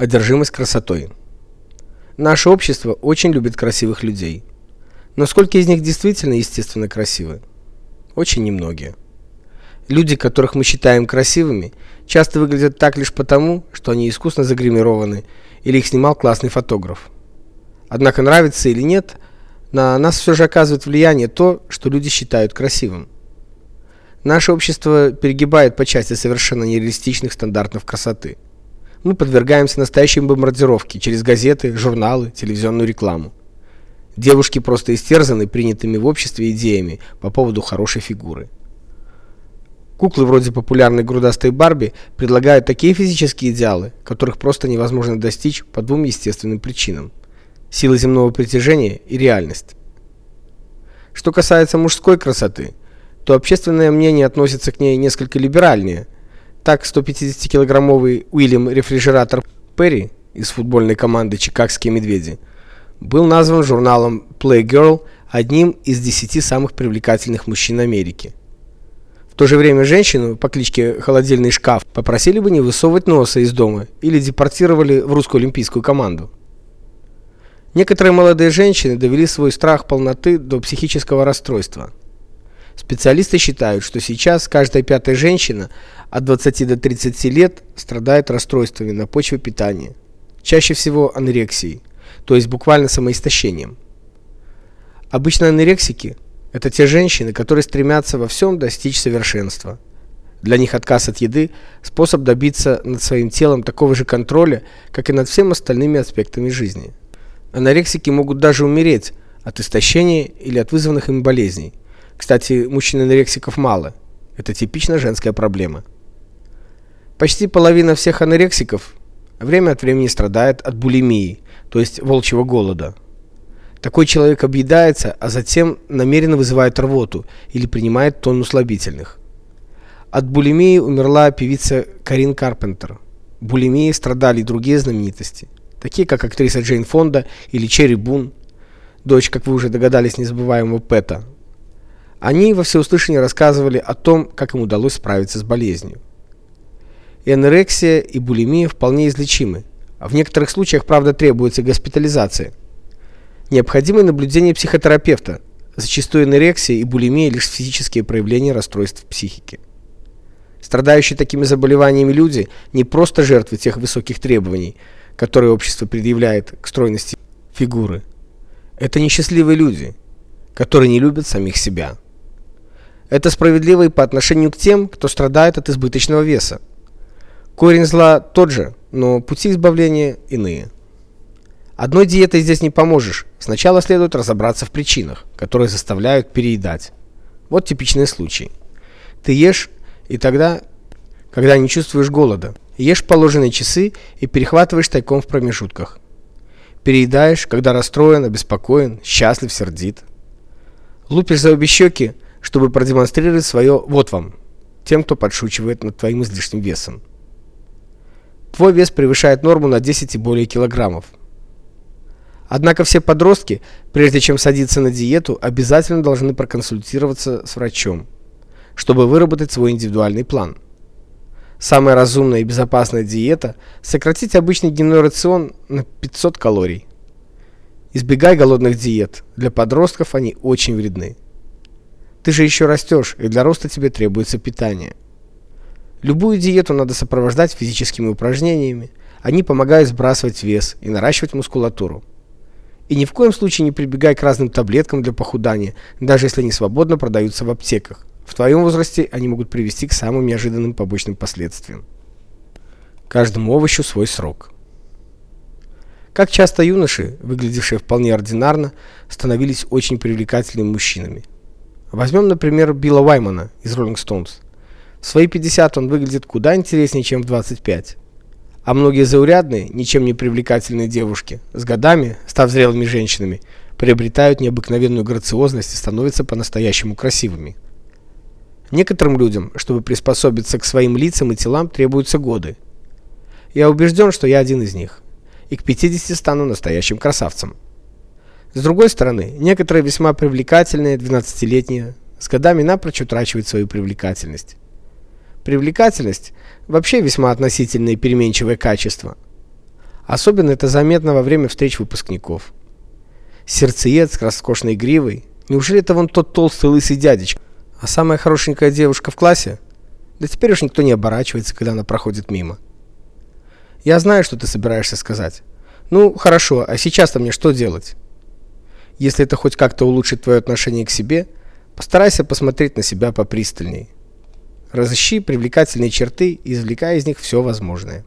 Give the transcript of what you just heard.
Одержимость красотой. Наше общество очень любит красивых людей. Но сколько из них действительно естественно красивы? Очень немногие. Люди, которых мы считаем красивыми, часто выглядят так лишь потому, что они искусно загримированы или их снимал классный фотограф. Однако нравится или нет, на нас все же оказывает влияние то, что люди считают красивым. Наше общество перегибает по части совершенно нереалистичных стандартов красоты мы подвергаемся настоящей бомбардировке через газеты, журналы, телевизионную рекламу. Девушки просто истерзаны принятыми в обществе идеями по поводу хорошей фигуры. Куклы вроде популярной грудастой Барби предлагают такие физические идеалы, которых просто невозможно достичь по двум естественным причинам: сила земного притяжения и реальность. Что касается мужской красоты, то общественное мнение относится к ней несколько либеральнее – так 150-килограммовый Уильям Рефрижератор Перри из футбольной команды Чикагские Медведи был назван журналом Playgirl одним из 10 самых привлекательных мужчин Америки. В то же время женщину по кличке Холодильный шкаф попросили бы не высовывать носа из дома или депортировали в русскую олимпийскую команду. Некоторые молодые женщины довели свой страх полноты до психического расстройства. Специалисты считают, что сейчас каждая пятая женщина от 20 до 30 лет страдает расстройствами на почве питания, чаще всего анорексией, то есть буквально самоистощением. Обычно анорексики это те женщины, которые стремятся во всем достичь совершенства. Для них отказ от еды способ добиться над своим телом такого же контроля, как и над всеми остальными аспектами жизни. Анорексики могут даже умереть от истощения или от вызванных им болезней. Кстати, мужчин-анорексиков мало. Это типично женская проблема. Почти половина всех анорексиков время от времени страдает от булимии, то есть волчьего голода. Такой человек объедается, а затем намеренно вызывает рвоту или принимает тонну слабительных. От булимии умерла певица Карин Карпентер. Булимией страдали и другие знаменитости, такие как актриса Джейн Фонда или Черри Бун, дочь, как вы уже догадались, незабываемого Пэта, они во всеуслышание рассказывали о том, как им удалось справиться с болезнью. И анорексия, и булимия вполне излечимы. А в некоторых случаях, правда, требуется госпитализация. Необходимо наблюдение психотерапевта. Зачастую анорексия и булимия лишь физические проявления расстройств психики. Страдающие такими заболеваниями люди не просто жертвы тех высоких требований, которые общество предъявляет к стройности фигуры. Это несчастливые люди, которые не любят самих себя. Это справедливо и по отношению к тем, кто страдает от избыточного веса. Корень зла тот же, но пути избавления иные. Одной диетой здесь не поможешь. Сначала следует разобраться в причинах, которые заставляют переедать. Вот типичный случай. Ты ешь, и тогда, когда не чувствуешь голода, ешь положенные часы и перехватываешь тайком в промежутках. Переедаешь, когда расстроен, обеспокоен, счастлив, сердит. Лупишь за обе щеки, чтобы продемонстрировать свое «вот вам» тем, кто подшучивает над твоим излишним весом. Твой вес превышает норму на 10 и более килограммов. Однако все подростки, прежде чем садиться на диету, обязательно должны проконсультироваться с врачом, чтобы выработать свой индивидуальный план. Самая разумная и безопасная диета сократить обычный дневной рацион на 500 калорий. Избегай голодных диет. Для подростков они очень вредны. Ты же еще растешь, и для роста тебе требуется питание. Любую диету надо сопровождать физическими упражнениями. Они помогают сбрасывать вес и наращивать мускулатуру. И ни в коем случае не прибегай к разным таблеткам для похудания, даже если они свободно продаются в аптеках. В твоем возрасте они могут привести к самым неожиданным побочным последствиям. Каждому овощу свой срок. Как часто юноши, выглядевшие вполне ординарно, становились очень привлекательными мужчинами. Возьмем, например, Билла Уаймана из Rolling Stones. В свои 50 он выглядит куда интереснее, чем в 25. А многие заурядные, ничем не привлекательные девушки с годами, став зрелыми женщинами, приобретают необыкновенную грациозность и становятся по-настоящему красивыми. Некоторым людям, чтобы приспособиться к своим лицам и телам, требуются годы. Я убежден, что я один из них. И к 50 стану настоящим красавцем. С другой стороны, некоторые весьма привлекательные 12-летние с годами напрочь утрачивают свою привлекательность. Привлекательность вообще весьма относительное и переменчивое качество. Особенно это заметно во время встреч выпускников. Сердцеед с роскошной гривой. Неужели это вон тот толстый лысый дядечка? А самая хорошенькая девушка в классе? Да теперь уж никто не оборачивается, когда она проходит мимо. Я знаю, что ты собираешься сказать. Ну, хорошо, а сейчас-то мне что делать? Если это хоть как-то улучшит твое отношение к себе, постарайся посмотреть на себя попристальней. Разыщи привлекательные черты и извлекай из них все возможное.